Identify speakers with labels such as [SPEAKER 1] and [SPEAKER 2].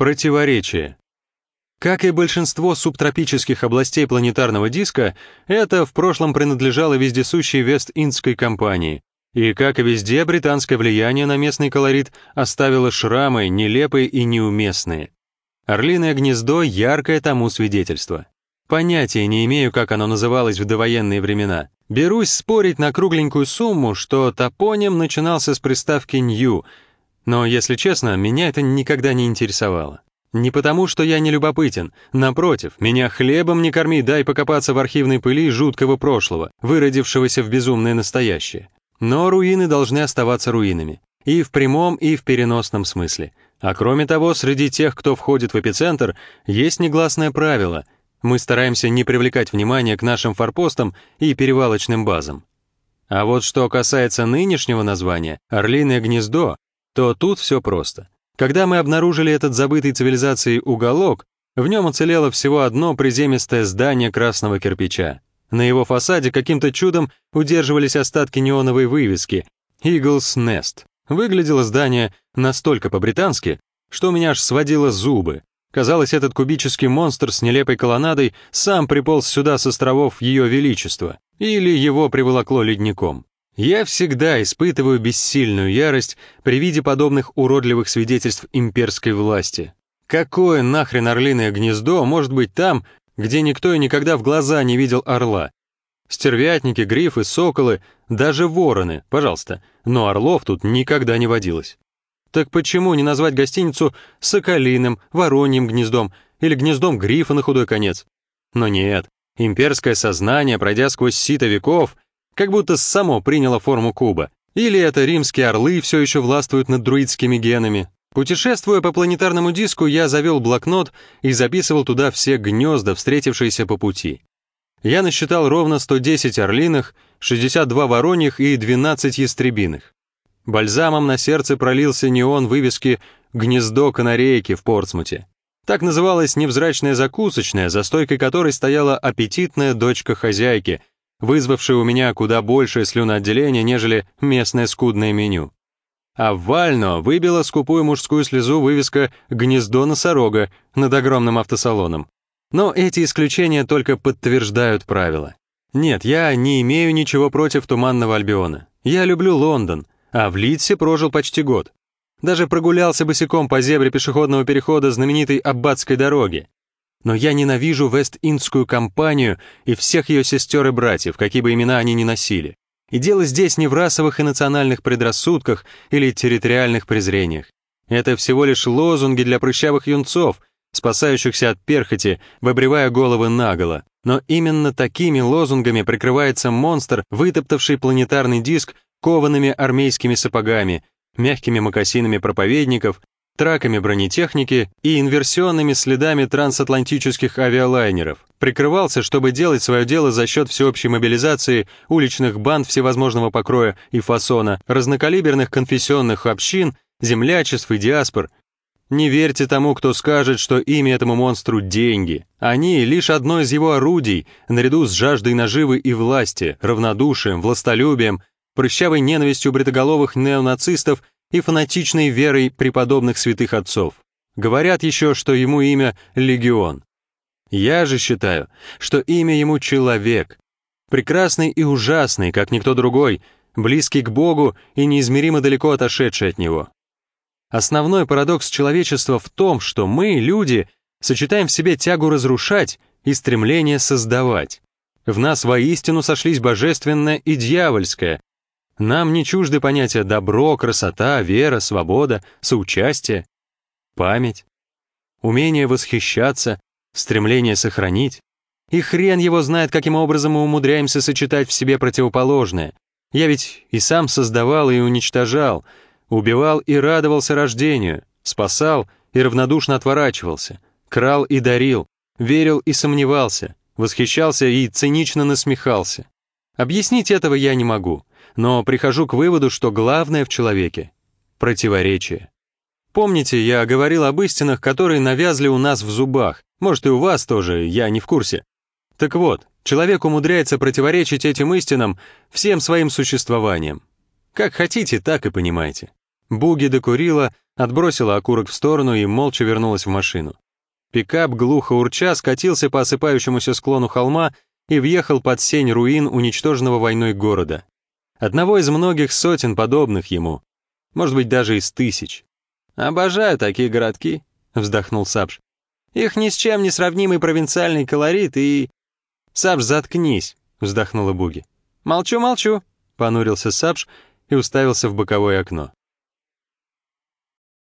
[SPEAKER 1] Противоречие. Как и большинство субтропических областей планетарного диска, это в прошлом принадлежало вездесущей Вест-Индской компании. И, как и везде, британское влияние на местный колорит оставило шрамы, нелепые и неуместные. Орлиное гнездо — яркое тому свидетельство. Понятия не имею, как оно называлось в довоенные времена. Берусь спорить на кругленькую сумму, что топоним начинался с приставки «нью», но, если честно, меня это никогда не интересовало. Не потому, что я не любопытен, напротив, меня хлебом не корми, дай покопаться в архивной пыли жуткого прошлого, выродившегося в безумное настоящее. Но руины должны оставаться руинами. И в прямом, и в переносном смысле. А кроме того, среди тех, кто входит в эпицентр, есть негласное правило. Мы стараемся не привлекать внимание к нашим форпостам и перевалочным базам. А вот что касается нынешнего названия «Орлиное гнездо», то тут все просто. Когда мы обнаружили этот забытый цивилизацией уголок, в нем уцелело всего одно приземистое здание красного кирпича. На его фасаде каким-то чудом удерживались остатки неоновой вывески «Eagle's Nest». Выглядело здание настолько по-британски, что у меня аж сводило зубы. Казалось, этот кубический монстр с нелепой колоннадой сам приполз сюда с островов Ее Величества, или его приволокло ледником. Я всегда испытываю бессильную ярость при виде подобных уродливых свидетельств имперской власти. Какое нахрен орлиное гнездо может быть там, где никто и никогда в глаза не видел орла? Стервятники, грифы, соколы, даже вороны, пожалуйста, но орлов тут никогда не водилось. Так почему не назвать гостиницу соколиным, вороньим гнездом или гнездом грифа на худой конец? Но нет, имперское сознание, пройдя сквозь сито веков, как будто само приняло форму куба. Или это римские орлы все еще властвуют над друидскими генами. Путешествуя по планетарному диску, я завел блокнот и записывал туда все гнезда, встретившиеся по пути. Я насчитал ровно 110 орлиных, 62 вороньих и 12 ястребиных. Бальзамом на сердце пролился неон вывески «Гнездо канарейки» в Портсмуте. Так называлась невзрачная закусочная, за стойкой которой стояла аппетитная дочка хозяйки, вызвавшая у меня куда большее слюноотделение, нежели местное скудное меню. А в Вально выбила скупую мужскую слезу вывеска «Гнездо носорога» над огромным автосалоном. Но эти исключения только подтверждают правила. Нет, я не имею ничего против Туманного Альбиона. Я люблю Лондон, а в Лидсе прожил почти год. Даже прогулялся босиком по зебре пешеходного перехода знаменитой Аббатской дороги. Но я ненавижу Вест-Индскую компанию и всех ее сестер и братьев, какие бы имена они ни носили. И дело здесь не в расовых и национальных предрассудках или территориальных презрениях. Это всего лишь лозунги для прыщавых юнцов, спасающихся от перхоти, выбривая головы наголо. Но именно такими лозунгами прикрывается монстр, вытоптавший планетарный диск коваными армейскими сапогами, мягкими мокасинами проповедников, траками бронетехники и инверсионными следами трансатлантических авиалайнеров. Прикрывался, чтобы делать свое дело за счет всеобщей мобилизации уличных банд всевозможного покроя и фасона, разнокалиберных конфессионных общин, землячеств и диаспор, не верьте тому, кто скажет, что имя этому монстру — деньги. Они — лишь одно из его орудий, наряду с жаждой наживы и власти, равнодушием, властолюбием, прыщавой ненавистью бритоголовых неонацистов и фанатичной верой преподобных святых отцов. Говорят еще, что ему имя — Легион. Я же считаю, что имя ему — Человек. Прекрасный и ужасный, как никто другой, близкий к Богу и неизмеримо далеко отошедший от Него. Основной парадокс человечества в том, что мы, люди, сочетаем в себе тягу разрушать и стремление создавать. В нас воистину сошлись божественное и дьявольское. Нам не чужды понятия добро, красота, вера, свобода, соучастие, память, умение восхищаться, стремление сохранить. И хрен его знает, каким образом мы умудряемся сочетать в себе противоположное. Я ведь и сам создавал и уничтожал — Убивал и радовался рождению, спасал и равнодушно отворачивался, крал и дарил, верил и сомневался, восхищался и цинично насмехался. Объяснить этого я не могу, но прихожу к выводу, что главное в человеке — противоречие. Помните, я говорил об истинах, которые навязли у нас в зубах, может и у вас тоже, я не в курсе. Так вот, человек умудряется противоречить этим истинам всем своим существованием. Как хотите, так и понимайте. Буги докурила, отбросила окурок в сторону и молча вернулась в машину. Пикап, глухо урча, скатился по осыпающемуся склону холма и въехал под сень руин уничтоженного войной города. Одного из многих сотен подобных ему, может быть, даже из тысяч. «Обожаю такие городки», — вздохнул Сабж. «Их ни с чем не сравнимый провинциальный колорит и...» «Сабж, заткнись», — вздохнула Буги. «Молчу, молчу», — понурился Сабж и уставился в боковое окно.